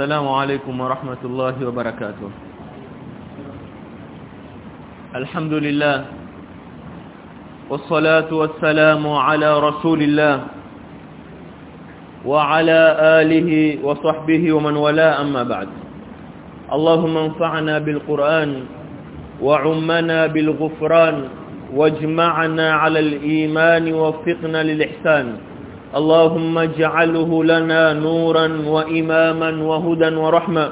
السلام عليكم ورحمة الله وبركاته. الحمد لله والصلاة والسلام على رسول الله وعلى آله وصحبه ومن ولا أما بعد. اللهم انفعنا بالقرآن وعمنا بالغفران واجمعنا على الإيمان ووفقنا للإحسان. اللهم اجعله لنا نورا وإماما وهدى ورحمة.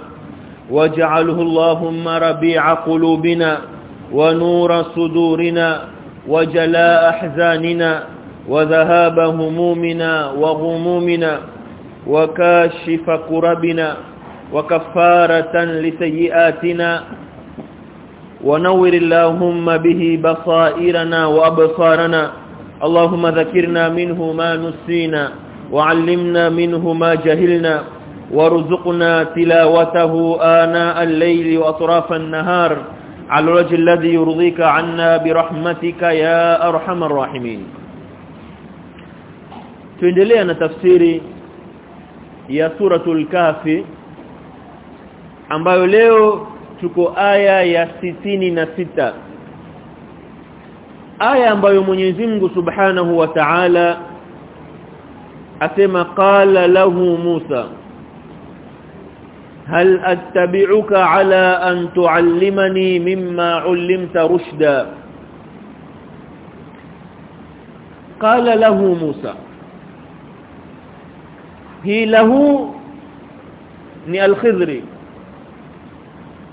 واجعله اللهم ربيع قلوبنا ونور صدورنا وجلاء أحزاننا وذهاب همومنا وغمومنا وكاشف كربنا وكفارة لسيئاتنا. ونور اللهم به بصائرنا وأبصارنا. اللهم ذكرنا منه ما نسينا وعلمنا منه ما جهلنا وارزقنا تلاوته آناء الليل وأطراف النهار على الوجه الذي يرضيك عنا برحمتك يا أرحم الراحمين tuendelea na tafsiri ya suratul kafi ambayo leo tuko aya ya sitini na sita aya ambayo Mwenyezi Mungu Subhanahu wa Ta'ala asema qala lahu Musa هل أتبعك على أن تعلمني مما علمت رشدا قال له موسى هي له ni al-Khidri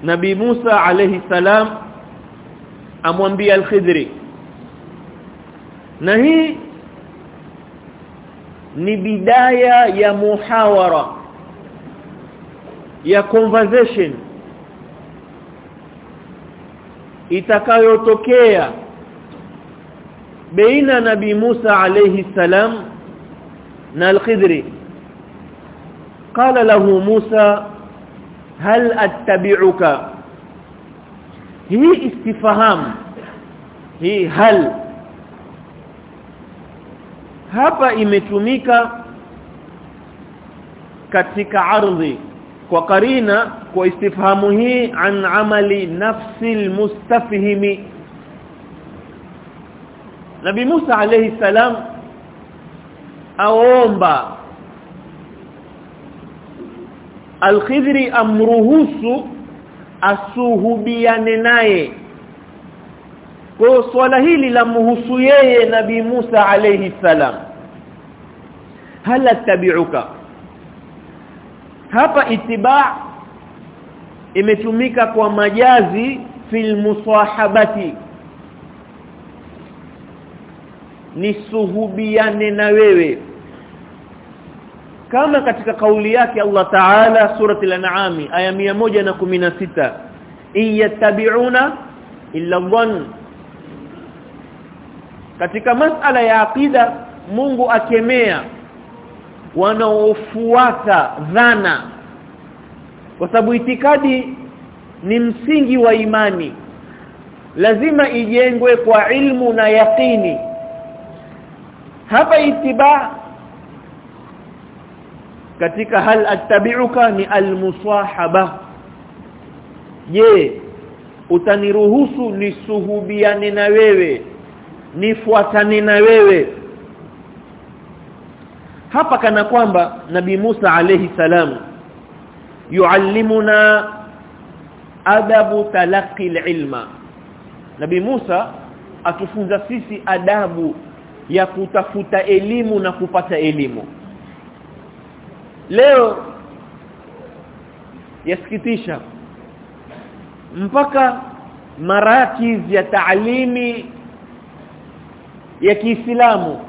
Nabii Musa alayhi salam amwambia al-Khidri na hii ni bidaya ya muhawara ya conversation itakayotokea baina nabii Musa alayhi salam na al-Khidri قال له موسى هل اتبعك هي استفهام هي هل hapa imetumika katika ardhi. Kwa karina kwa istifhamu hii an amali nafsi almustafhimi Nabi Musa alayhi salam aomba Al-Khidri amruhusu asuhubiane naye. Kwa swala hili la muhusu yeye Nabi Musa alayhi salam hal tabi'uka hapa itiba imetumika kwa majazi fil musahabati nisuhubiane na wewe kama katika kauli yake Allah Ta'ala surati al-an'am aya 116 iyattabi'una illa dhann katika masala ya aqida Mungu akemea wanaofuata dhana. Kwa sababu itikadi ni msingi wa imani. Lazima ijengwe kwa ilmu na yaqini. Hapa itiba katika hal attabi'uka ni almusahaba. Je utaniruhusu nisuhubiane na wewe nifuatane na wewe hapa kana kwamba nabi Musa alayhi salam yuallimuna adabu talaqi ilma nabi Musa atufunza sisi adabu ya kutafuta elimu na kupata elimu. Leo yasikitisha mpaka marakiz ya taalimi ya Kiislamu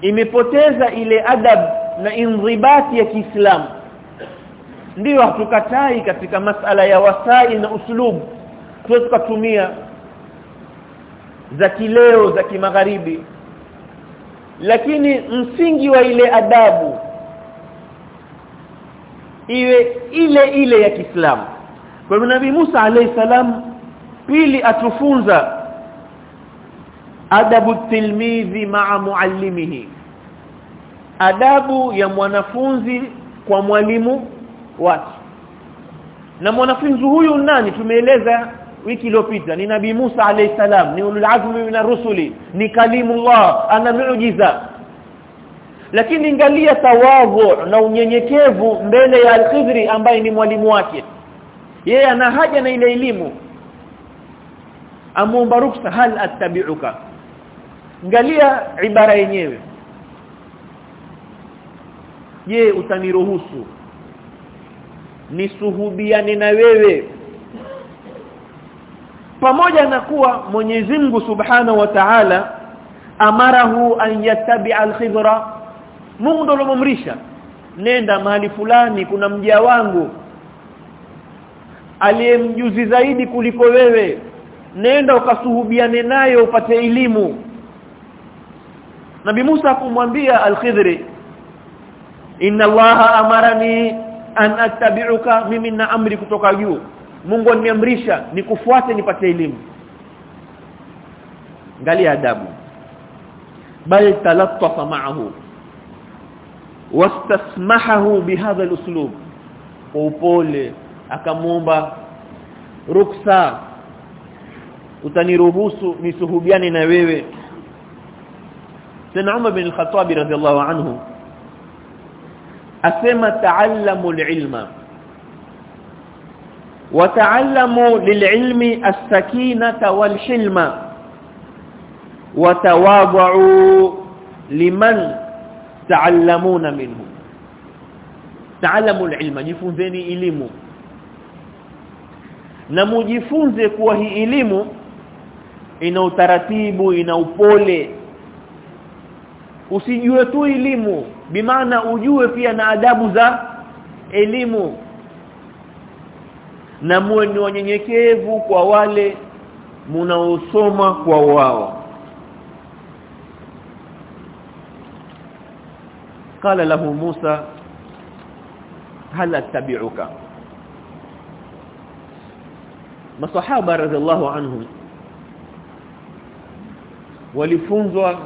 imepoteza ile adab na inzibati ya Kiislamu. Ndiyo hatukatai katika masala ya wasai na uslub. Tukatumia za kileo za kimagharibi. Lakini msingi wa ile adabu iwe ile ile ya Kiislamu. Kwa hivyo Nabii Musa alayhi salam pili atufunza adabu tilmidhi ma'a muallimihi. Adabu ya mwanafunzi kwa mwalimu wake. Na mwanafunzi huyu nani? Tumeeleza wiki iliyopita ni nabii Musa alayhi salam ni ulul azmi min rusuli ni kalimullah ana miujiza. Lakini angalia tawadhu na unyenyekevu mbele ya al-Khidri ambaye ni mwalimu wake. Yeye ana haja na ile elimu. Amuomba ruksa hal attabi'uka angalia ibara yenyewe. Je utaniruhusu? Nisuhubiane na wewe. Pamoja na kuwa Mwenyezi Mungu Subhanahu wa Ta'ala amarahu an yattabi'a al-khidra. Mungu ndo nenda mahali fulani kuna mja wangu. Aliyemjuzi zaidi kuliko wewe. Nenda ukasuhubiane naye upate elimu Nabi Musa kumwambia al-Khidri Inna Allaha amarani an attabi'uka mimi na amri kutoka juu. Mungu aniamrisha nikufuate nipate elimu. Angalia adabu. Bal talattafa ma'ahu wastasmahahu bihadha al-uslub. Upole akamuomba ruksa utaniruhusu nisuhubiane na wewe Sayyidina Umar bin Al-Khattab radhiallahu anhu asema ta'allamu al-ilma wa ta'allamu lil-ilmi as-sakinata wal-hilma. Wa tawadhu liman ta'allamuna minhu. Ta'allamu al-ilma jifunzeni elimu na mujifunze kuwa hii elimu ina utaratibu ina upole usijue tu elimu bimaana ujue pia na adabu za elimu na muwe ni wanyenyekevu kwa wale munaosoma kwa wao قال له موسى هل اتبعك masahaba radhiallahu anhum walifunzwa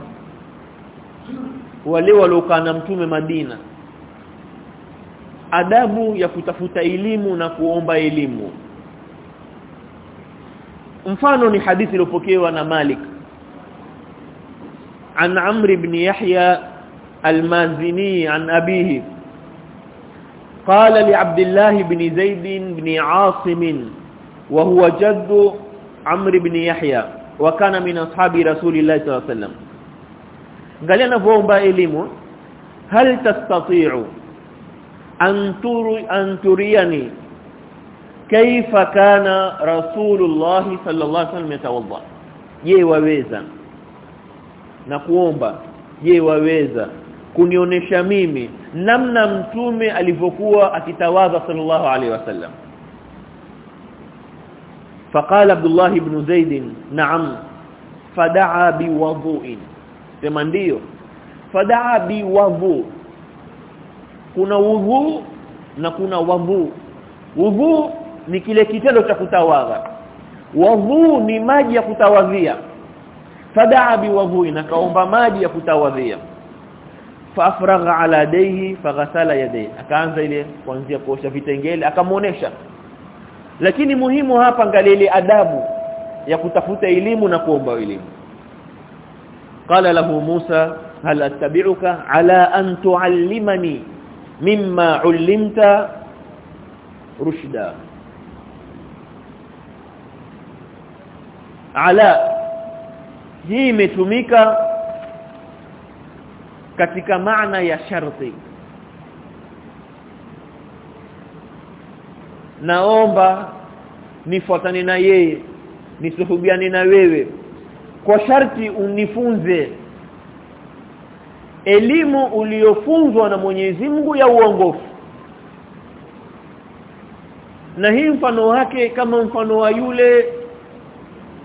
wale waliokaa na mtume Madina adabu ya kutafuta elimu na kuomba elimu mfano ni hadithi iliyopokewa na Malik an Amr ibn Yahya al-Mazini an abihi قال لعبد الله بن زيد بن عاصم وهو جد عمرو بن يحيى وكان من اصحاب رسول الله صلى الله عليه وسلم قال انا بوomba elimu هل تستطيع أن تري أن تريني كيف كان رسول الله صلى الله عليه وسلم يتوضا je waweza na kuomba je waweza kunionyesha mimi namna mtume alivyokuwa akitawadha sallallahu alaihi wasallam فقال عبد الله بن زيد نعم فدعا بوضوء sema ndio. Fadaa bi biwudhu kuna wudhu na kuna wadhu wudhu ni kile kitendo cha kutawadha. Wadhu ni maji ya kutawadhia. Fadaa biwudhu na kaomba maji ya kutawadhia. Faafragha ala dayhi faghasala yadayhi. Akaanza ile kuanzia kuosha vitengele akamuonesha lakini muhimu hapa angalia adabu ya kutafuta elimu na kuomba elimu qala lahu Musa hal attabi'uka ala an tu'allimani mimma 'allimta rushda? Ala hii imetumika katika maana ya sharti. Naomba nifuatane na yeye nisuhubiane na wewe kwa sharti unifunze. Elimu uliyofunzwa na Mwenyezi Mungu ya uongofu. Na hii mfano wake kama mfano wa yule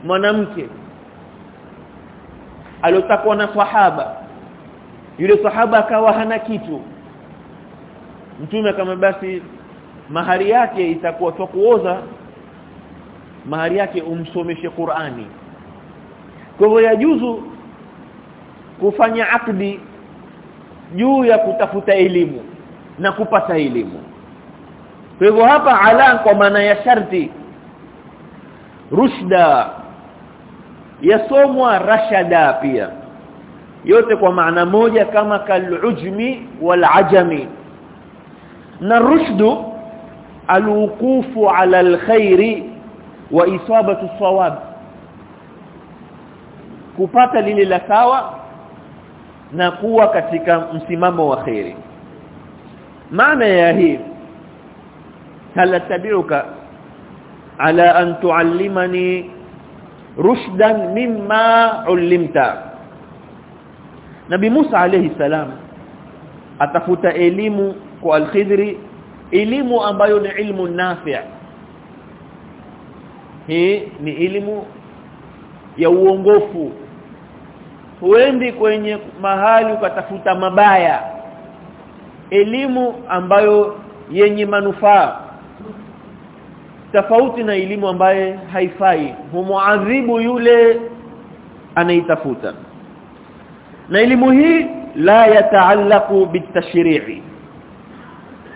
mwanamke aliotakwa na sahaba. Yule sahaba akawa hana kitu. Mtume kama basi mahari yake itakuwa kuoza mahari yake umsomeshe Qur'ani kwa hivyo yajuzu kufanya akdi juu ya kutafuta elimu na kupata elimu. Kwa hivyo hapa ala kwa maana ya sharti rushda yasomwa rashada pia. Yote kwa maana moja kama kalujmi walajami na rushdu alwuqufu ala alkhairi wa isabatu sawab kupata lile la sawa na kuwa katika msimamo wa khairi maana ya hii hal tabi'uka ala an tuallimani rushdan mimma ulimta Nabi Musa alayhi salam atafuta elimu kwa al-Khidri elimu ambayo ni ilmu nafi' hii ni elimu ya uongofu huendi kwenye mahali ukatafuta mabaya. Elimu ambayo yenye manufaa. Tofauti na elimu ambaye haifai. Humuadhibu yule anaitafuta. Na elimu hii la yataallaqu bitashri'i.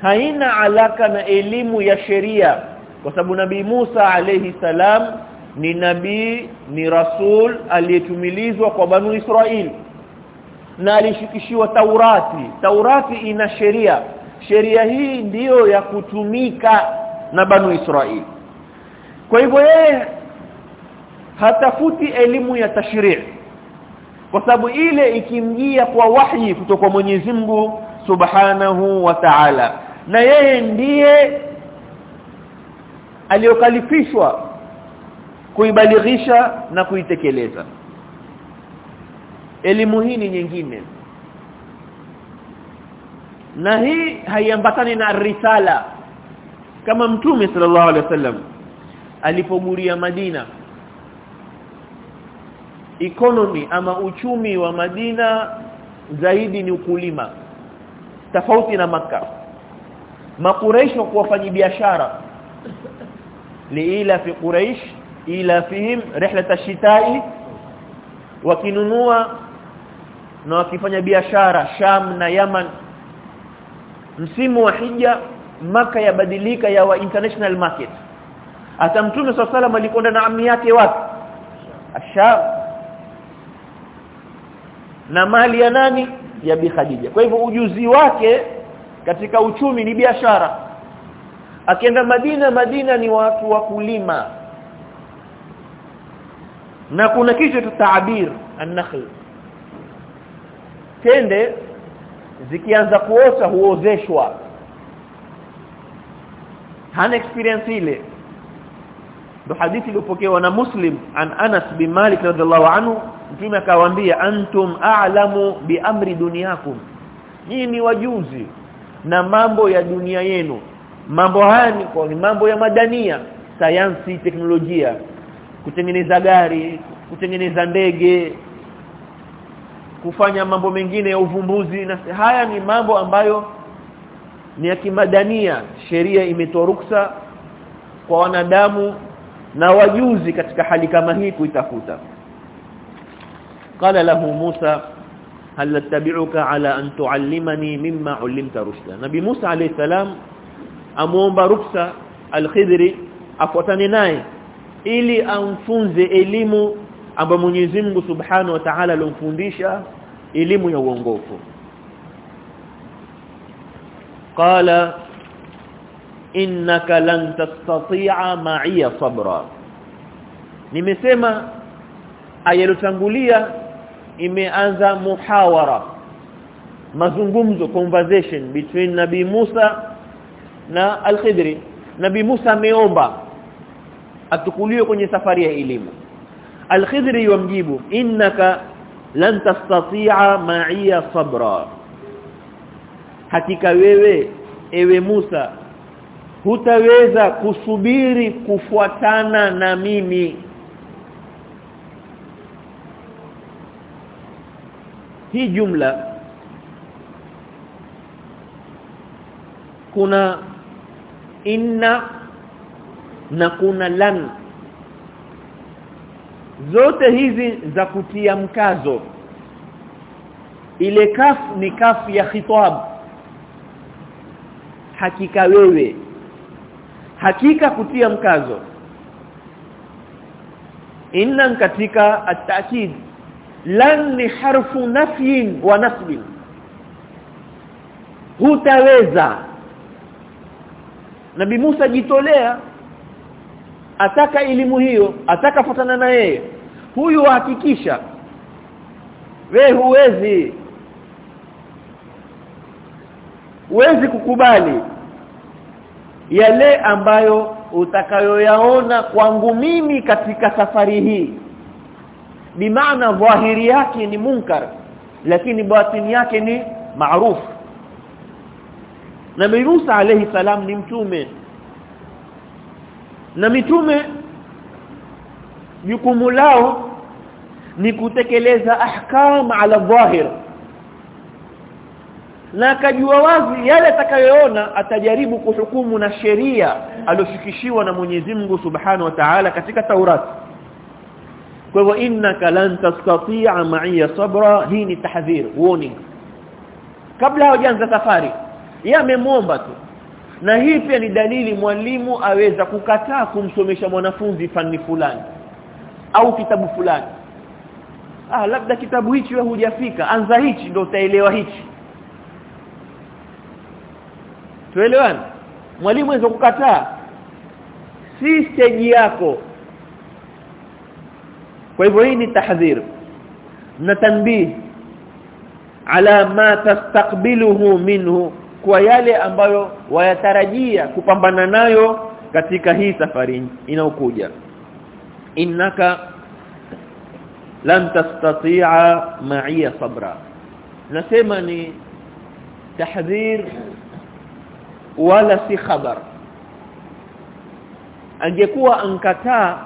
Haina alaka na elimu ya sheria. Kwa sababu nabii Musa alayhi salam ni nabii ni rasul aliyetumilizwa kwa banu israil na alishikishiwa Taurati. Taurati ina sheria. Sheria hii ndiyo ya kutumika na banu israil. Kwa hivyo yeye hatafuti elimu ya tashrii kwa sababu ile ikimjia kwa wahyi kutoka Mwenyezi Mungu Subhanahu wa Ta'ala. Na yeye ndiye aliyokalifishwa kuibalighisha na kuitekeleza. Elimu hii ni nyingine. Na hii haiambatani na risala. Kama mtume sallallahu alaihi wasallam alipoguria Madina economy ama uchumi wa Madina zaidi ni ukulima tofauti na maka makureisho kuwafanyi biashara liila fi quraish ila fihim rihlat ash-shita'i wakinunua na wakifanya biashara Sham na Yaman. Msimu wa hija maka yabadilika ya wa international market. Hata mtume swalla alikwenda na ammi yake wapi? Asham na mali ya nani? Ya bi Khadija. Kwa hivyo ujuzi wake katika uchumi ni biashara. Akienda Madina Madina ni watu wa kulima na kuna kitu cha taabir an-nakhl. Tende zikianza kuota huozeshwa. Hana experience ile. Ndo hadithi iliyopokewa na Muslim an Anas bin Malik radhiallahu anhu. Mtume akawaambia antum a'lamu bi amri dunyakum. Ni wajuzi na mambo ya dunia yenu. Mambo haya ni mambo ya madania. Sayansi teknolojia kutengeneza gari kutengeneza ndege kufanya mambo mengine ya uvumbuzi. Na haya ni mambo ambayo ni ya kimadania. Sheria imetoa ruksa kwa wanadamu na wajuzi katika hali kama hii kuitafuta. Qala lahu Musa hal tattabi'uka ala an tu'allimani mimma 'allimta rushda? Nabi Musa alayhi salam amuomba ruksa al-Khidri afuatane naye ili amfunze elimu ambayo Mwenyezi Mungu Subhanahu wa Ta'ala alomfundisha elimu ya uongofu. Qala innaka lan tastati'a ma'iya sabra. Nimesema ayalotangulia imeanza muhawara mazungumzo conversation between nabii Musa na al-Khidri. Nabii Musa ameomba atukuliwe kwenye safari ya elimu. al-Khidri yamjibu innaka lan tastati'a ma'iya sabra. Hakika wewe ewe Musa hutaweza kusubiri kufuatana na mimi. Hii jumla kuna inna na kuna lan. Zote hizi za kutia mkazo. Ile kaf ni kaf ya khitab. Hakika wewe. Hakika kutia mkazo. Inna katika at-ta'kid. Lan ni harfu nafyin wa nasbin hutaweza. Nabi Musa jitolea ataka elimu hiyo ataka fatana na yeye. Huyu hakikisha we huwezi. Huwezi kukubali yale ambayo utakayoyaona kwangu mimi katika safari hii. Bimaana dhahiri yake ni munkar lakini batini yake ni maarufu na Musa alayhi salam ni mtume na mitume jukumu lao ni kutekeleza ahkam ala dhahir. Na akajua wazi yale atakayoona atajaribu kuhukumu na sheria alioshikishiwa na Mwenyezi Mungu Subhanahu wa Ta'ala katika Taurati kwa hivyo innaka lan tastati'a ma'iya sabra hii ni tahdhir warning. Kabla hawajaanza safari yeye amemwomba tu na hii pia ni dalili mwalimu aweza kukataa kumsomesha mwanafunzi fani fulani au kitabu fulani. Ah labda kitabu hichi wewe hujafika anza hichi ndio utaelewa hichi. Tuelewane? Mwalimu aweza kukataa? Si stage yako. Kwa hivyo hii ni tahdhir na tanbih ala ma tastaqbiluhu minhu kwa yale ambayo wayatarajia kupambana nayo katika hii safari inaokuja innaka lan tastati'a ma'iya sabra. Nasema ni tahdhir wala si khabar. Angekuwa ankataa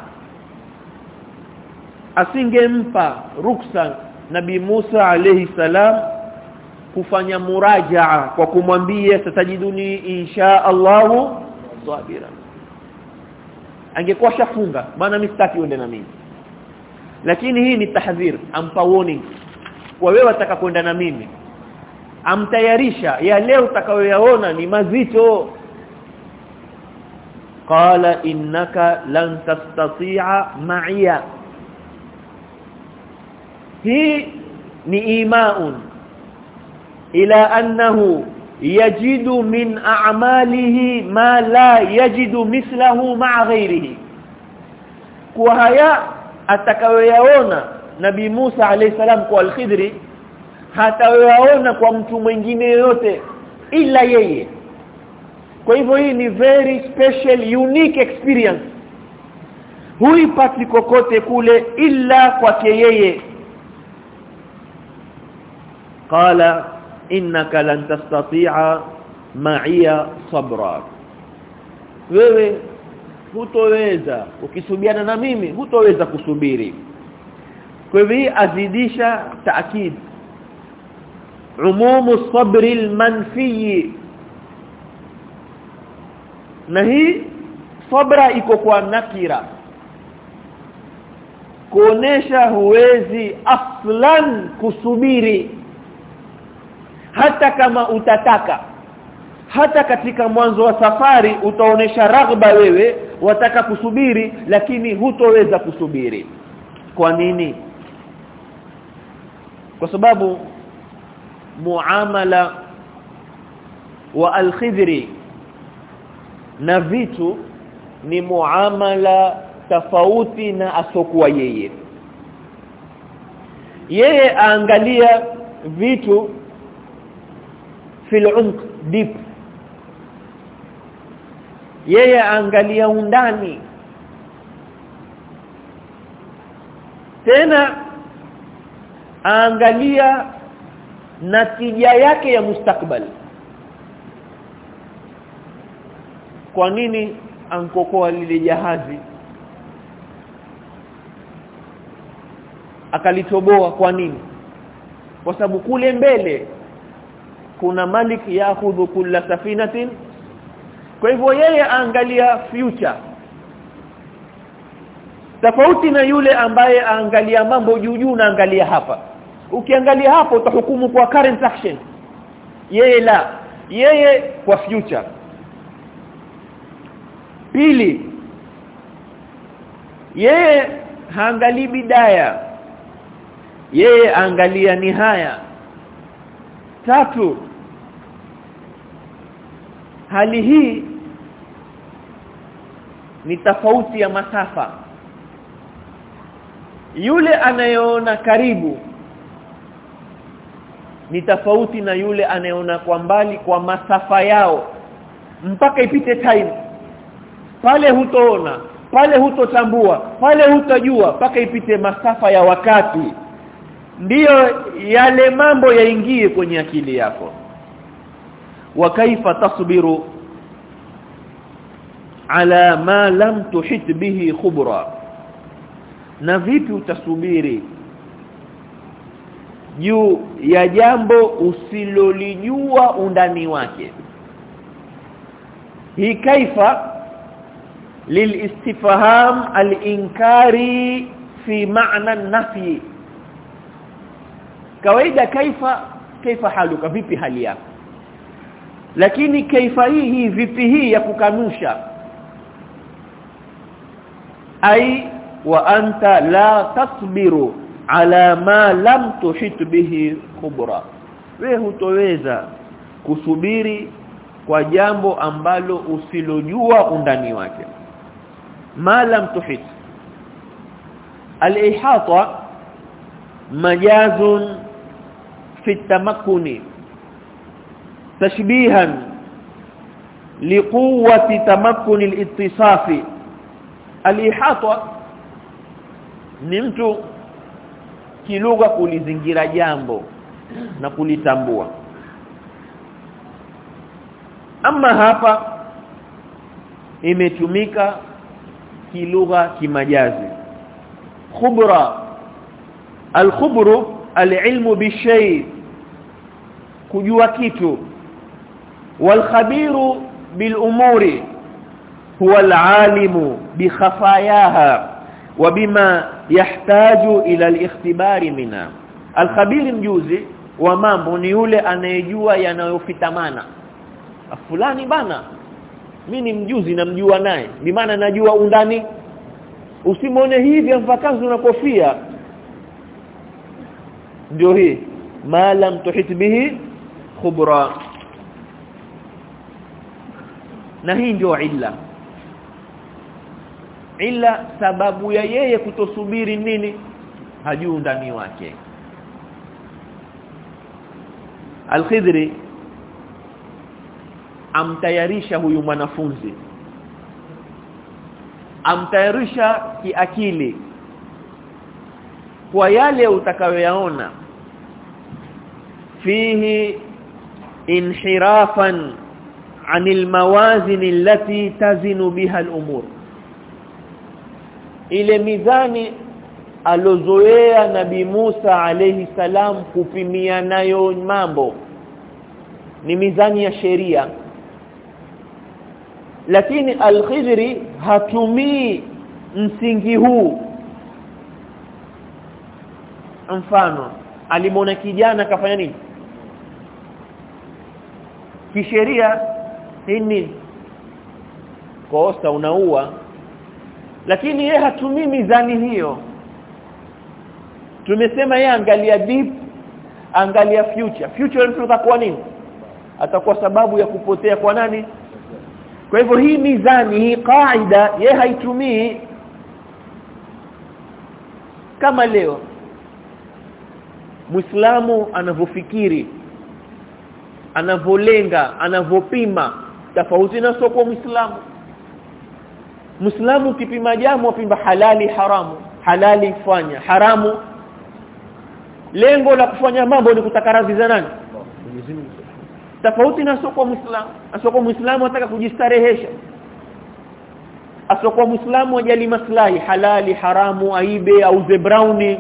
asingempa ruksa nabii Musa alayhi salam kufanya murajaa kwa kumwambia tatajiduni insha Allahu sabira angekuwa shafunga maana mistaki uende na mimi. Lakini hii ni tahdhir ampa warning. Kwa wewe wataka kwenda na mimi. Amtayarisha ya leo utakayoyaona ni mazito. Qala innaka lan tastati'a ma'iya hii ni imaun ila annahu yajidu min a'malihi ma la yajidu mislahu ma'a ghairihi. Kwa haya atakayoyaona nabii Musa alayhi salam kwa al-Khidri hatayaona kwa mtu mwingine yote ila yeye. Kwa hivyo hii ni very special unique experience. Huipati kokote kule ila kwake yeye. Qala innaka lan tastati'a ma'iya sabra. Wewe hutoweza ukisubiana na mimi hutoweza kusubiri. Kwa hivyo azidisha taakid umumu sabri almanfi na hii sabra iko kwa nakira. Kuonesha huwezi aslan kusubiri hata kama utataka hata katika mwanzo wa safari utaonesha raghba wewe wataka kusubiri lakini hutoweza kusubiri. Kwa nini? Kwa sababu muamala wa al-khidri na vitu ni muamala tofauti na asokuwa yeye. Yeye aangalia vitu fil umq deep. Yeye angalia undani. Tena aangalia natija yake ya mustakbal kwa nini ankokoa lile jahazi? Akalitoboa kwa nini? Kwa sababu kule mbele kuna malik yakhudhu kulla safinatin. Kwa hivyo yeye aangalia future. Tofauti na yule ambaye aangalia mambo juu juu na angalia hapa. Ukiangalia hapo utahukumu kwa current action. Yeye la. Yeye kwa future. Pili yeye haangalii bidaya. Yeye angalia nihaya tatu. Hali hii ni tofauti ya masafa. Yule anayeona karibu ni tofauti na yule anayeona kwa mbali kwa masafa yao mpaka ipite time. Pale hutoona pale hutotambua pale hutojua mpaka ipite masafa ya wakati ndiyo yale mambo yaingie kwenye akili yako. Wa kaifa tasbiru ala ma lam tuhit bihi khubra. Na vipi utasubiri? Juu ya jambo usilolijua undani wake. Hii kaifa lilistifham alinkari fi maana nafi kawaida kaifa kaifa haluka vipi hali yako? Lakini kaifa hii hii vipi hii ya kukanusha? Ai wa anta la tasbiru ala ma lam tuhit bihi kubra wewe hutoweza kusubiri kwa jambo ambalo usilojua undani wake. Ma lam tuhit. Al-ihata majazun fi tamakkuni tashbihan liquwwati tamakkuni al-ittisafi. Al-ihata ni mtu kilugha kulizingira jambo na kulitambua. Ama hapa imetumika kilugha kimajazi. Khubra alkhubru alilmu bishay kujua kitu. Walkhabiru bilumuri huwa alalimu bikhafayaha wa bima yahtaju ila aliikhtibari mina alkhabiri mjuzi wa mambo ni yule anayejua yanayofitamana. Ah, fulani bana mimi ni mjuzi namjua naye bi maana najua undani. Usimone hivi mfakazi unakofia ndio hii. Ma lam tuhit bihi khubra na hii ndio illa. Illa sababu ya yeye kutosubiri nini? Hajuu ndani wake. Al-Khidri amtayarisha huyu mwanafunzi. Amtayarisha kiakili. Kwa yale utakayoyaona fihi inhirafan anil mawazin allati tazinu biha al-umur ile mizani alozoea nabi Musa alayhi salam kupimia nayo mambo ni mizani ya sheria. Lakini al-Khidri hatumii msingi huu. Mfano alimwona kijana akafanya nini kisheria hii kosa unaua. Lakini yeye hatumii mizani hiyo. Tumesema yeye angalia deep angalia future. Future mtu atakuwa nini? Atakuwa sababu ya kupotea kwa nani? Kwa hivyo hii mizani hii kaida ye haitumii. Kama leo Muislamu anavyofikiri anavolenga anavopima tofauti na soko Muislamu. Muislamu kipima jambo apimba halali haramu. Halali fanya haramu. Lengo la kufanya mambo ni kutaka radhi za nani? Tofauti na soko Muislamu. Asoko Muislamu anataka kujistarehesha. Asoko Muislamu ajali maslahi halali haramu aibe auze zebrauni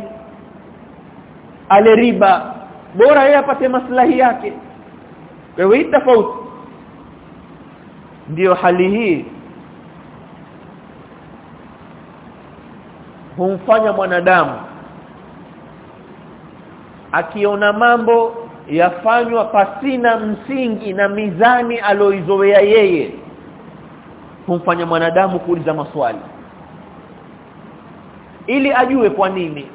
ale riba. Bora yeye apate maslahi yake wewe tofauti. Ndio hali hii. Humfanya mwanadamu. Akiona mambo yafanywa pasina msingi na mizani aloizoea yeye humfanya mwanadamu kuuliza maswali. Ili ajue kwa nini.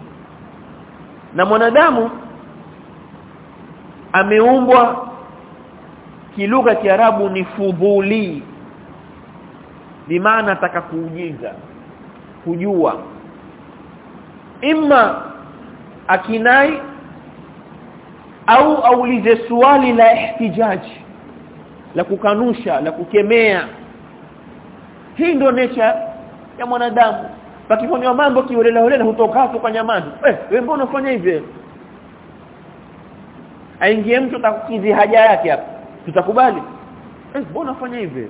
Na mwanadamu ameumbwa kilugha kiarabu ni fudhuli. Bimaana taka kuujiza kujua. Imma akinai au aulize swali la ihtijaji la kukanusha la kukemea. Hii ndio nature ya mwanadamu. Pakifanywa mambo kiolela holela hutoka kwa nyamazi eh wewe mbona unafanya hivyo? Aingie mtu atakukizi haja yake hapa tutakubali? Eh mbona unafanya hivi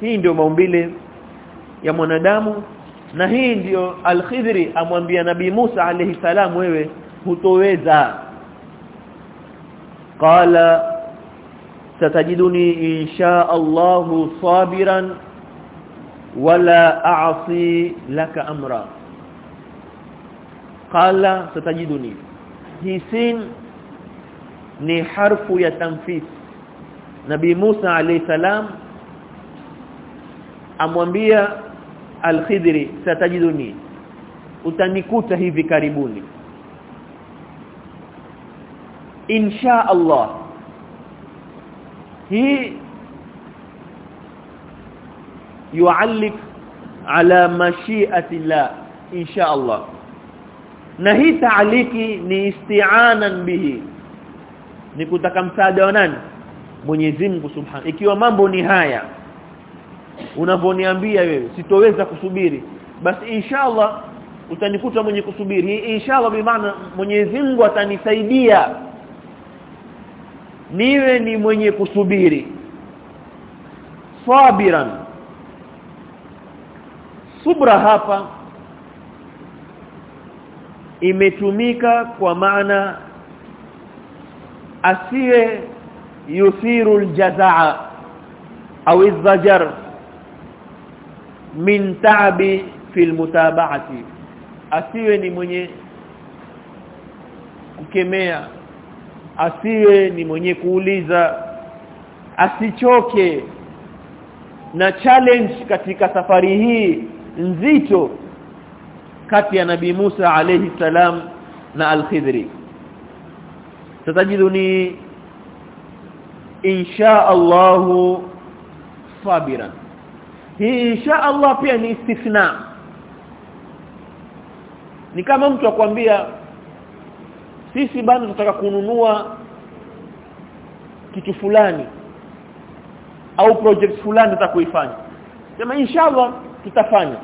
hii ndio maumbile ya mwanadamu na hii ndio al-Khidri amwambia Nabii Musa alayhi salam wewe hutoweza. Qala satajiduni insha Allahu sabiran wala a'si laka amra. Qala satajiduni. Hii sin ni harfu ya tanfis Nabii Musa alayhi salam amwambia al-Khidri satajiduni utanikuta hivi karibuni. Insha Allah. Hii yuallik ala mashiati Allah insha Allah. Na hii taaliki ni isti'anan bihi ni kutaka msaada wa nani? Mwenyezi Mungu Subhanahu ikiwa mambo ni haya unavoniambia wewe sitoweza kusubiri. Basi inshallah utanikuta mwenye kusubiri. Inshallah bi maana Mwenyezi Mungu atanisaidia niwe ni mwenye kusubiri. Sabiran. Subra hapa imetumika kwa maana asiye yuthiru aljazaa au adh min ta'bi fil mutaba'ati asiwe ni mwenye kukemea asiwe ni mwenye kuuliza asichoke na challenge katika safari hii nzito kati ya nabii Musa alayhi salam na al-Khidri tatajiduni insha Allah sabiran. Hii insha Allah pia ni istithna ni kama mtu akwambia sisi bado tunataka kununua kitu fulani au project fulani tutakuifanya sema inshallah tutafanya.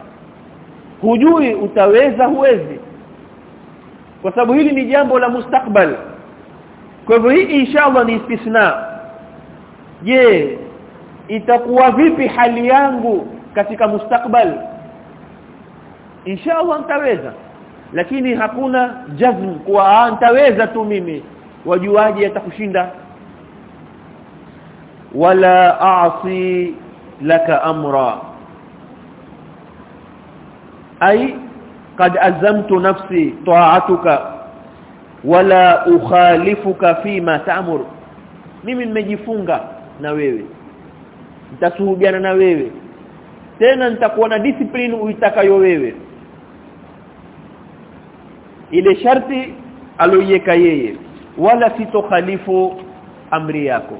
Hujui utaweza huwezi. Kwa sababu hili ni jambo la mustakbal kwa hivyo hii inshallah ni istisna. Je itakuwa vipi hali yangu katika mustakbal inshallah nitaweza. Lakini hakuna jazm kwa nitaweza tu mimi. Wajuaje atakushinda wala aasi laka amra. Ay qad azamtu nafsi ta'atuka wala ukhalifuka fima ta'mur. Mimi nimejifunga na wewe. Nitasuhubiana na wewe. Tena nitakuwa na discipline uitakayo wewe. Ile sharti aloiweka yeye wala sitokhalifu amri yako.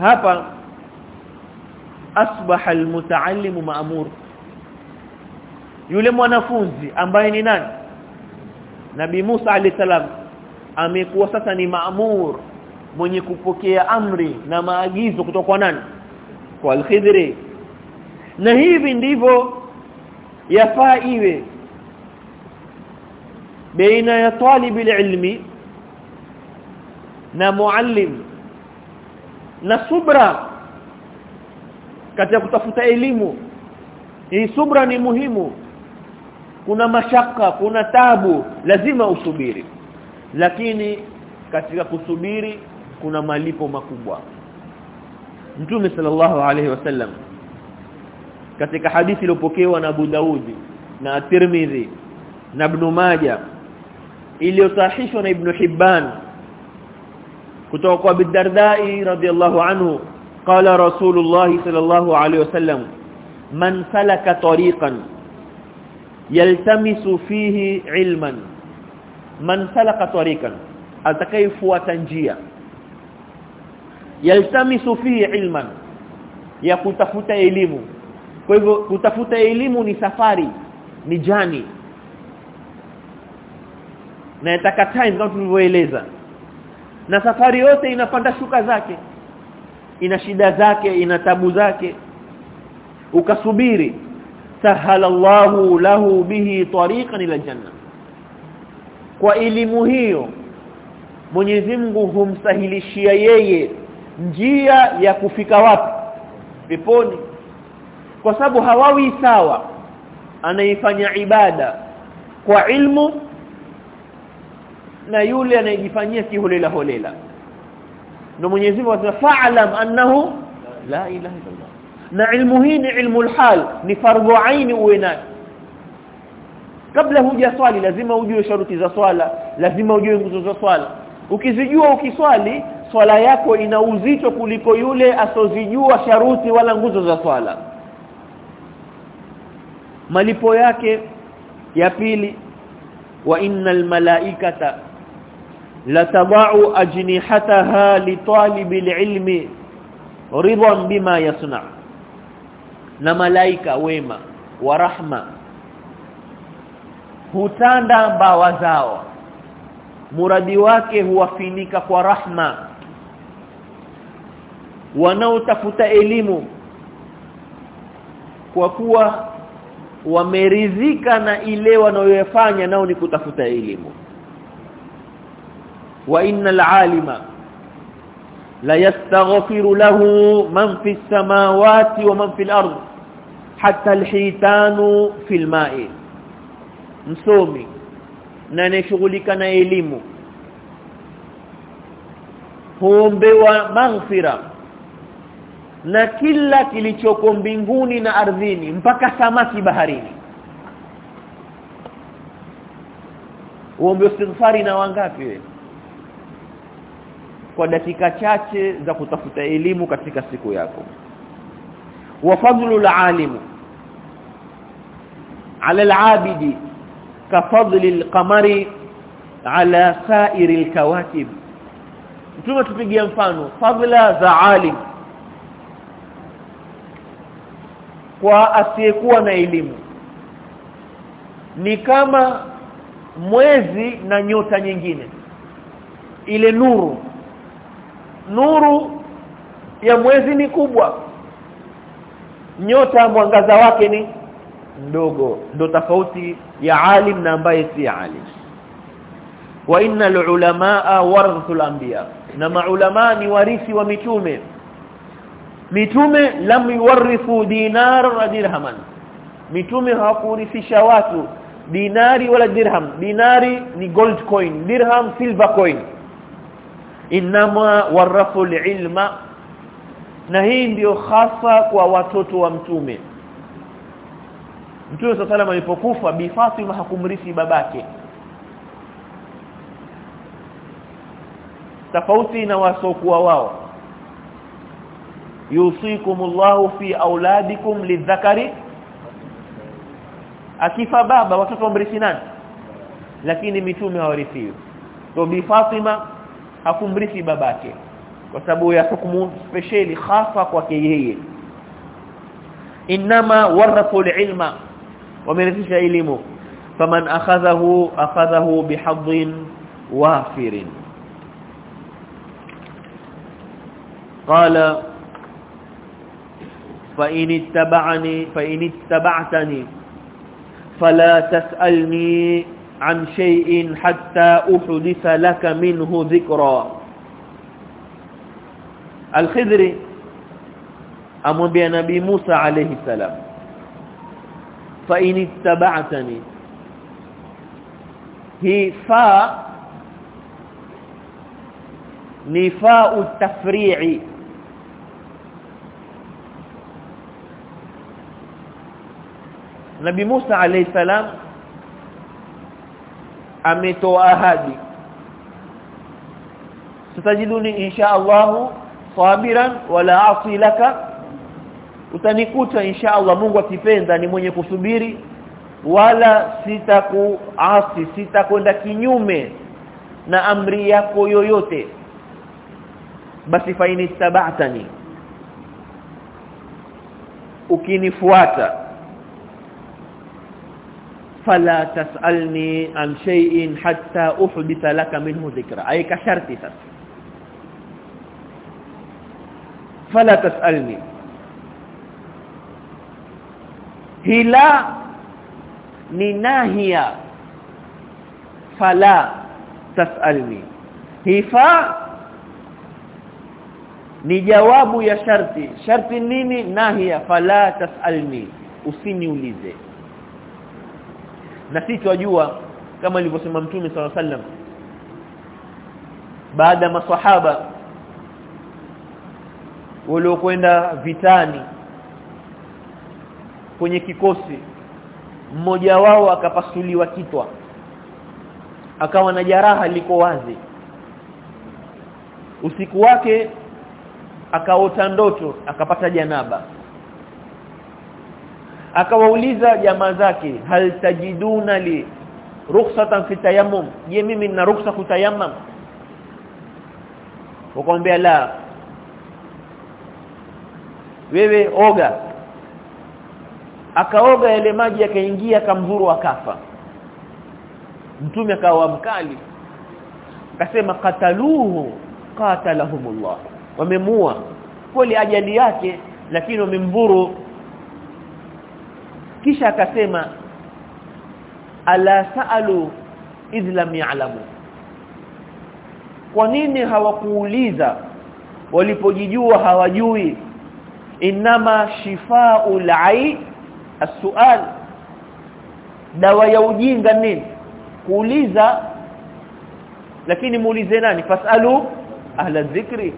Hapa asbaha almutaallimu ma'mur. Yule mwanafunzi ambaye ni nani Nabii Musa alayhisalam amekuwa sasa ni maamur mwenye kupokea amri na maagizo kutoka kwa nani? Kwa al-Khidri. Na hivi ndivyo yafaa iwe baina ya talib ilmi na muallim na subra katika kutafuta elimu. Hii subra ni muhimu kuna mashaka kuna tabu lazima usubiri. Lakini katika kusubiri kuna malipo makubwa. Mtume sallallahu alaihi wasallam katika hadithi iliyopokewa na Abu Daudi na Tirmidhi na Ibn Majah iliyosahihishwa na Ibn Hibban kutoka kwa Bidardai radhiyallahu anhu qala Rasulullah sallallahu alaihi wasallam man salaka tariqan yaltamisu fihi ilman. Man salaka tariqan atakayefuata njia. Yaltamisu fihi ilman ya kutafuta elimu. Kwa hivyo kutafuta elimu ni safari ni jani na itaka time kama tulivyoeleza na safari yote inapanda shuka zake ina shida zake ina tabu zake. Ukasubiri sahala Allahu lahu bihi tariqan ila janna kwa elimu hiyo Mwenyezi Mungu humsahilishia yeye njia ya kufika wapi? Peponi. Kwa sababu hawawi sawa anaifanya ibada kwa ilmu na yule anayejifanyia kiholela holela. Ndio Mwenyezi Mungu anasema fa'lam annahu la ilaha illallah na ilmu hii ni ilmu alhal ni fardhu aini uwe nayo. Kabla huja swali lazima ujue sharuti za swala lazima ujue nguzo za swala. Ukizijua ukiswali swala yako ina uzito kuliko yule asozijua sharuti wala nguzo za swala. Malipo yake ya pili wa innal malaikata latadau ajnihataha litalibil ilmi ridwan bima yasna na malaika wema wa rahma. Hutanda mbawa zao. Muradi wake huwafinika kwa rahma. Wanaotafuta elimu kwa kuwa wameridhika na ile wanayoyafanya nao ni kutafuta elimu. Wa innal alima la yastaghfiru lahu man fis samawati wa man fil ard hatta alhitanu fil ma'i. Msomi na anayeshughulika na elimu huombewa maghfira na kila kilichoko mbinguni na ardhini mpaka samaki baharini. Uombe istighfari na wangapi wewe kwa dakika chache za kutafuta elimu katika siku yako. Wa fadlu alim ala alabidi ka fadli alqamari ala sa'iri al-kawakib mtume tupigia mfano fadla za alim. Kwa asiyekuwa na elimu ni kama mwezi na nyota nyingine. Ile nuru nuru ya mwezi ni kubwa. Nyota mwangaza wake ni mdogo ndo tofauti ya alim na ambaye si alim. Wa innal ulamaa warathatul anbiya. Na maulama ni warithi wa mitume. Mitume lam yuwarithu dinar wa dirhaman. Mitume hawakurithisha watu dinari wala dirham. Dinari ni gold coin dirham silver coin inma warafu ilma na hii ndiyo hasa kwa watoto wa mtume. Mtume sallallahu alipokufa Bi Fatima hakumrithi babake. Tofauti na wasokuwa wao. Yusikumullahu fi auladikum lidhakari. Akifa baba watoto wamrithi nani? Lakini mitume hawarithiwi to Bi Fatima hakumrithi babake kwa sababu ya hukumu speciali hasa kwake yeye inma warathu ilma wamerithisha elimu faman akhadhahu akhadhahu bihadhin wafirin قال فإن اتبعني فإن اتبعتني فلا تسألني عن شيء حتى أحدث لك منه ذكرا. الخضر أمبي نبي موسى عليه السلام. فإن اتبعتني. هي فاء. نفاء التفريع. نبي موسى عليه السلام ametoa ahadi. Tutajiduni insha Allah sabiran wala asi laka. Utanikuta insha Allah Mungu akipenda ni mwenye kusubiri wala sitakuasi sitakwenda kinyume na amri yako yoyote. Basi faini tabatani ukinifuata fala tasalni an shay'in hatta uhditha laka minhu dhikra ay ka sharti sasa fala tasalni hila ni nahia fala tasalni hifa ni jawabu ya sharti sharti nini nahia fala tasalni usiniulize na si twajua kama alivyosema mtume swalla sallam baada maswahaba waliokwenda vitani kwenye kikosi mmoja wao akapasuliwa kitwa akawa na jaraha liko wazi. Usiku wake akaota ndoto akapata janaba akawauliza jamaa zake hal tajiduna li rukhsatan fi tayammum? Je mimi nina rukhsa kutayammam? Wakamwambia la. Wewe oga. Akaoga yale maji yakaingia kamdhuru akafa. Mtume akawa mkali. Akasema kataluhu qatalahumullah. Wamemua kweli ajali yake lakini wamemdhuru kisha akasema ala saalu idh lam ya'lamu. Kwa nini hawakuuliza? Walipojijua hawajui. Inama shifaul ai as-su'al. Dawa ya ujinga nini? Kuuliza. Lakini muulize nani? Fasalu ahla dhikri.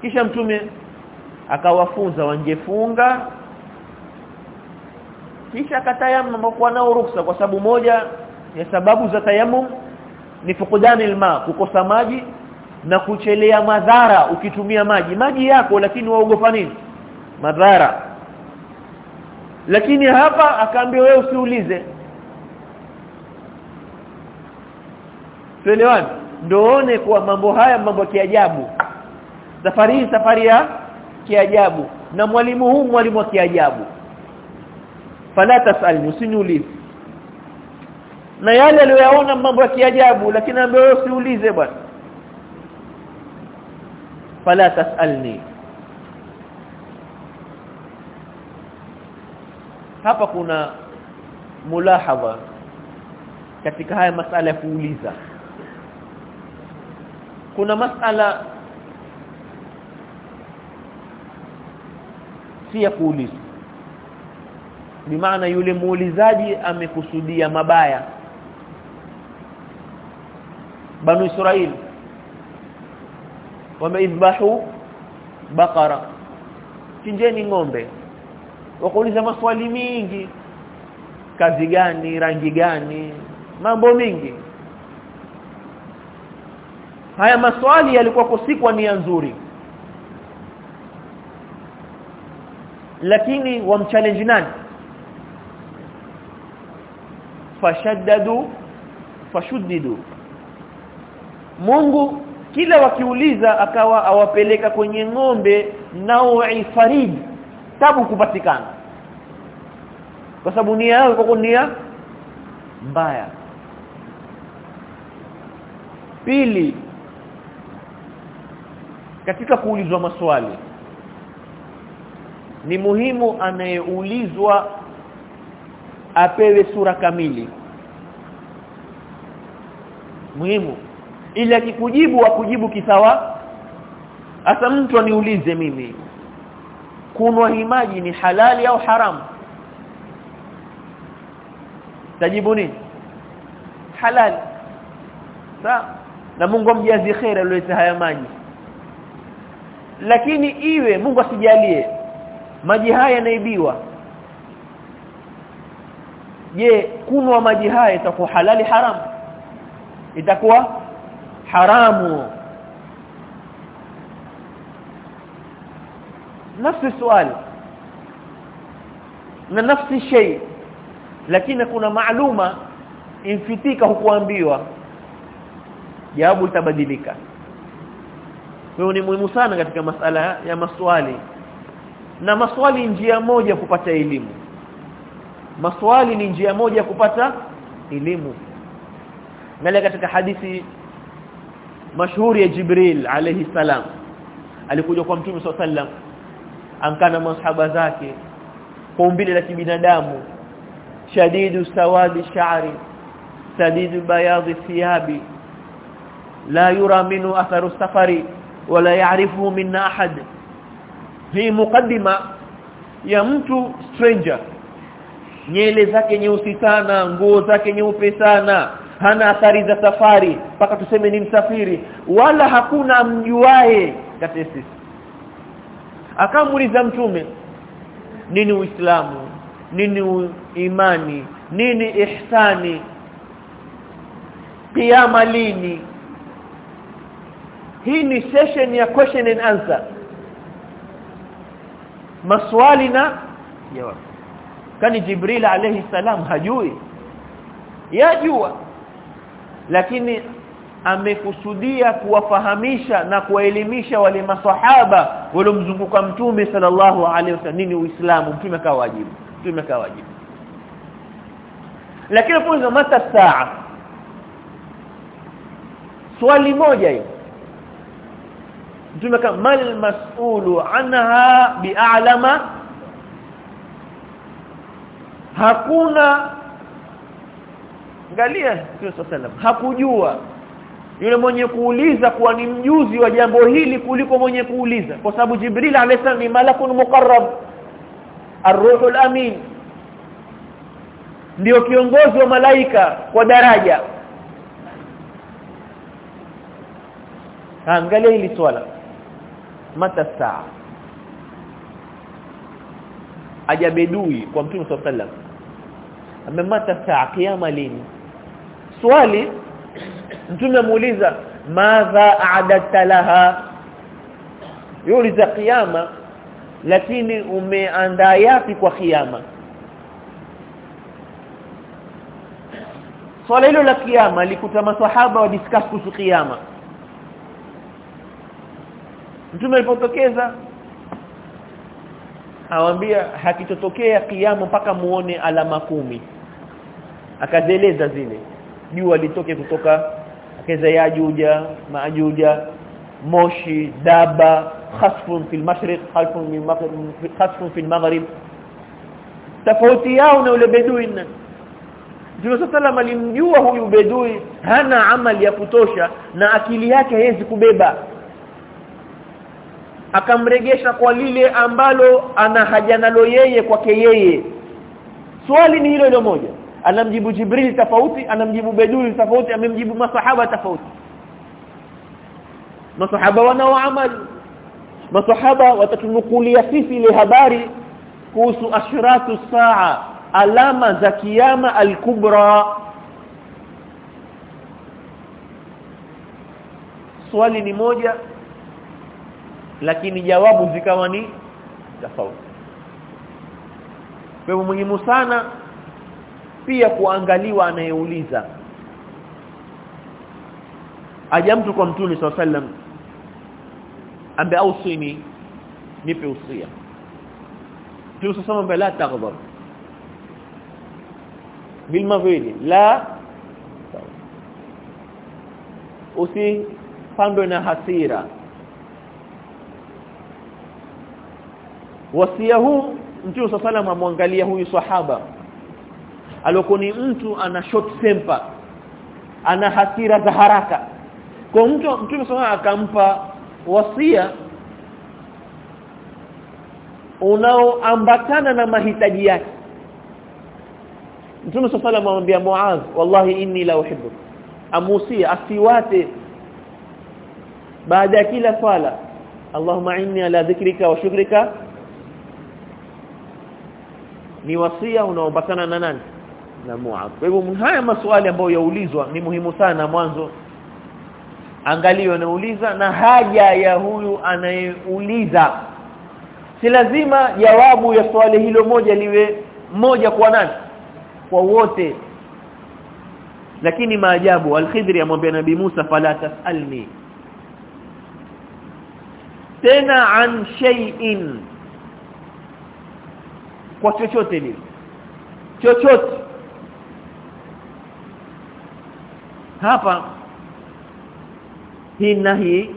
Kisha mtume akawafunza wangefunga kisha akatayamma kwa nao ruksa kwa sababu moja ya sababu za tayamum ni fukudani ilma kukosa maji na kuchelea madhara ukitumia maji. Maji yako lakini waogopa nini? Madhara. Lakini hapa akaambia wewe usiulize. Tuelewane? Ndoone kwa mambo haya mambo ya kiajabu. Safari hii safari ya kiajabu. Na mwalimu huu mwalimu wa kiajabu fala tasalni usiniulize na yale aliyoyaona mambo ya kiajabu lakini ambaye wewe usiulize bwana. Fala tasalni. Hapa kuna mulahadha katika haya masala ya kuuliza. Kuna masala si ya kuuliza bimaana yule muulizaji amekusudia mabaya. Banu israeli wameidhbahu bakara chinjeni ng'ombe. Wakauliza maswali mingi. Kazi gani rangi gani mambo mingi. Haya maswali yalikuwa kusikwa nia nzuri. Lakini wamchallenge nani fashaddadu fashuddidu. Mungu kila wakiuliza akawa awapeleka kwenye ng'ombe nao farid tabu kupatikana. Kwa sababu nia yao kwa nia mbaya. Pili katika kuulizwa maswali ni muhimu anayeulizwa apewe sura kamili. Muhimu. Ili akikujibu akujibu kisawa. Hasa mtu aniulize mimi kunwa himaji ni halali au haramu? Tajibu nini? Halali. Sawa na Mungu amjazi khair aliyoleta haya maji. Lakini iwe Mungu asijalie maji haya yanaibiwa je kunwa maji haya itakuwa halali haramu? Itakuwa haramu. Nafsi swali. Na nafsi shei. Lakini kuna maaluma infitika hukuambiwa jawabu itabadilika hiyo ni muhimu sana katika masala ya maswali. Na maswali njia moja kupata elimu maswali ni njia moja ya kupata elimu. Ngale katika hadithi mashuhuri ya Jibril alayhi salam alikuja kwa mtume sallam ankana masahaba zake kwa umbile la kibinadamu shadidu sawadi sha'ri sadidu bayadhi thiyabi la yura minhu atharu safari wala ya'rifuhu minna ahad. Hii mukaddima ya mtu stranger nyele zake nyeusi sana nguo zake nyeupe sana. Hana athari za safari mpaka tuseme ni msafiri. Wala hakuna mjuae kati sisi akamuuliza mtume nini uislamu? Nini imani? Nini ihsani? Kiyama lini? Hii ni session ya question and answer. Maswali na jawab kani jibril alayhi salam hajui? Yajua. Lakini amekusudia kuwafahamisha na kuwaelimisha wale maswahaba waliomzunguka mtume sallallahu alaihi wasallam nini uislamu? Mtume kawajibu mtume kawajibu lakini kwanza mata saa. Swali moja hili mtume kama mal mas'ulu anha bi'alama hakuna angalia sallam hakujua. Yule mwenye kuuliza kuwa ni mjuzi wa jambo hili kuliko mwenye kuuliza. Kwa sababu Jibril alayhisalam ni malakun muqarrab ar-ruhul amin. Ndio kiongozi wa malaika kwa daraja. Angalia hili swala. Mata saa. Ajabedui kwa mtume sallam amemata saa kiyama lini? Swali mtume muuliza madha a'adatta laha? Yuliza kiyama lakini umeandaa yapi kwa kiyama swala hilo la kiyama likuta maswahaba wa discuss kuhusu kiyama mtume alipotokeza awambia hakitotokea kiyama mpaka muone alama kumi akazieleza zile. Jua litoke kutoka akeza yajuja maajuja moshi daba khasfun fil mashriq khalfun min maghrib khasfun fil maghrib. Tofauti yao na ule bedui Mtume sallam alimjua huyu bedui hana amali ya kutosha na akili yake haiwezi kubeba. Akamregesha kwa lile ambalo ana haja nalo yeye kwake yeye. Swali ni hilo hilo moja anamjibu Jibril tofauti anamjibu beduli tofauti amemjibu masahaba tofauti. Masahaba wanao amali masahaba watatunukulia sisi ile habari kuhusu ashratu saa alama za kiyama alkubra. Swali ni moja lakini jawabu zikawa ni tofauti. Kwa muhimu sana pia kuangaliwa anayeuliza. Aja mtu kwa mtume sallam ambe ausini nipe usia. Mtume sallam la taghdab bilmavili la usipandwe na hasira. Wasia huu Mtume sallam amwangalia huyu sahaba alikuwa ni mtu ana short temper ana hasira za haraka. Kwa mtu Mtume sana akampa wasia unaoambatana na mahitaji yake. Mtume sallallahu alayhi amwambia Muaz wallahi inni la uhibbu. Amusia asiwate. Baada ya kila swala Allahumma inni ala dhikrika wa shukrika. Ni wasia unaoambatana na nani na Muaz kwa hivyo haya maswali ambayo yaulizwa ni muhimu sana mwanzo. Angalio anauliza na haja ya huyu anayeuliza. Si lazima jawabu ya swali hilo moja liwe moja kwa nani? Kwa wote. Lakini maajabu al-Khidri amwambia nabi Musa fala tasalni. Tena an shay'in. Kwa chochote lile. Chochote hapa hii nahi.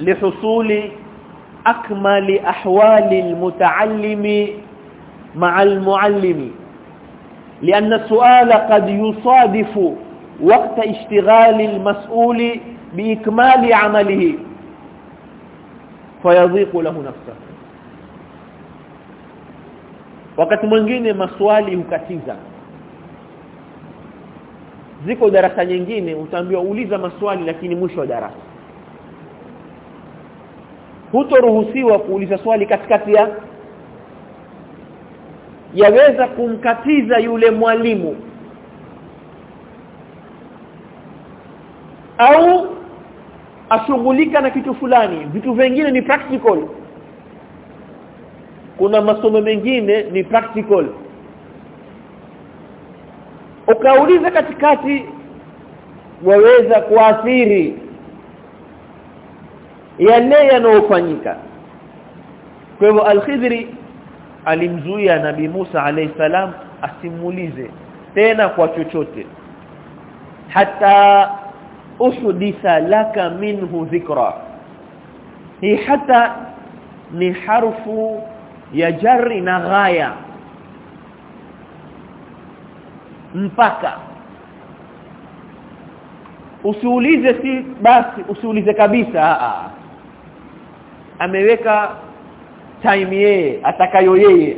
لحصول أكمل أحوال المتعلم مع المعلم لأن السؤال قد يصادف وقت اشتغال المسؤول بإكمال عمله فيضيق له نفسه wakati mwingine maswali hukatiza. Ziko darasa nyingine utaambiwa uliza maswali lakini mwisho wa darasa. Hutoruhusiwa kuuliza swali katikati ya yaweza kumkatiza yule mwalimu. Au ashughulika na kitu fulani vitu vingine ni practical kuna masomo mengine ni practical. Ukauliza katikati waweza kuathiri yale yanayofanyika. Kwa hivyo al-Khidri alimzuia nabii Musa alayhi salam asimulize tena kwa chochote. Hata usudisa laka minhu dhikra. Hii hata ni harfu ya jari na ghaya. Mpaka. Usiulize si basi usiulize kabisa a ameweka time yeye atakayo yeye.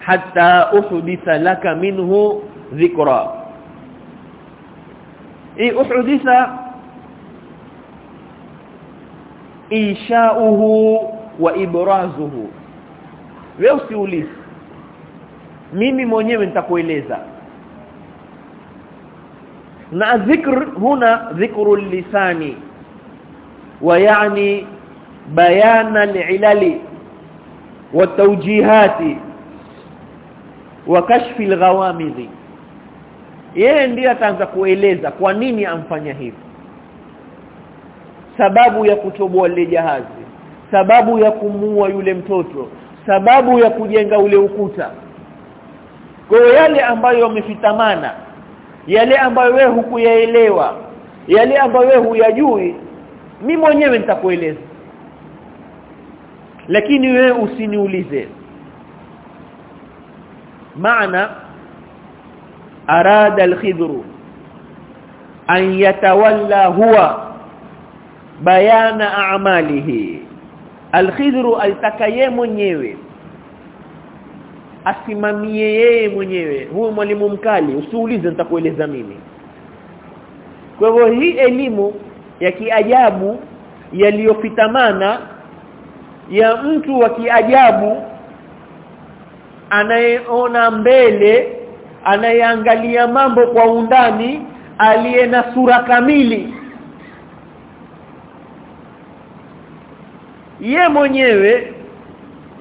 Hata uhditha laka minhu dhikra. I uhdisa inshauhu wa ibrazuhu wewe usiulize. Mimi mwenyewe nitakueleza. Na zikr huna dhikru lisani. Wa yani bayana lilali wa tawjihati wa kashfi lghawamidhi. Yeye ndiye ataanza kueleza kwa nini amfanya hivi. Sababu ya kutoboa lile jahazi. Sababu ya kumuua yule mtoto sababu ya kujenga ule ukuta. Kwa yale ambayo yamefitamana yale ambayo wewe hukuyaelewa yale ambayo wewe huyajui mi mwenyewe nitakueleza. Lakini wewe usiniulize. Maana arada al-khidru an yatawalla huwa bayana a'malihi al-khidru alitaka yeye mwenyewe asimamie yeye mwenyewe. Huyu mwalimu mkali usiulize nitakueleza mimi. Kwa hivyo hii elimu ya kiajabu yaliyofitamana ya mtu wa kiajabu anayeona mbele anayeangalia mambo kwa undani aliye na sura kamili ye mwenyewe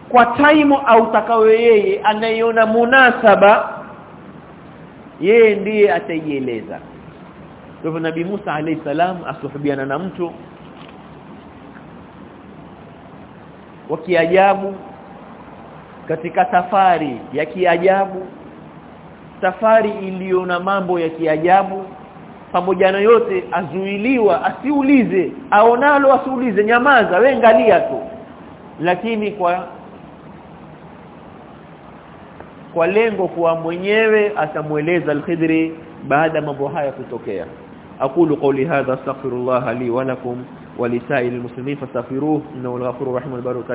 kwa taimu au takawe yeye anaiona munasaba yeye ndiye ataieleza. Kwa hivyo nabii Musa alayhi salam asuhubiana na mtu wa kiajabu katika safari ya kiajabu safari iliyo na mambo ya kiajabu pamoja na yote azuiliwa asiulize aonalo asiulize nyamaza we angalia tu. Lakini kwa kwa lengo kuwa mwenyewe atamueleza al-Khidri baada mambo haya kutokea. Aqulu qawli hadha astaghfirullah li wa lakum lisa'il muslimin fastaghfiruhu innahu al-ghafurur rahim al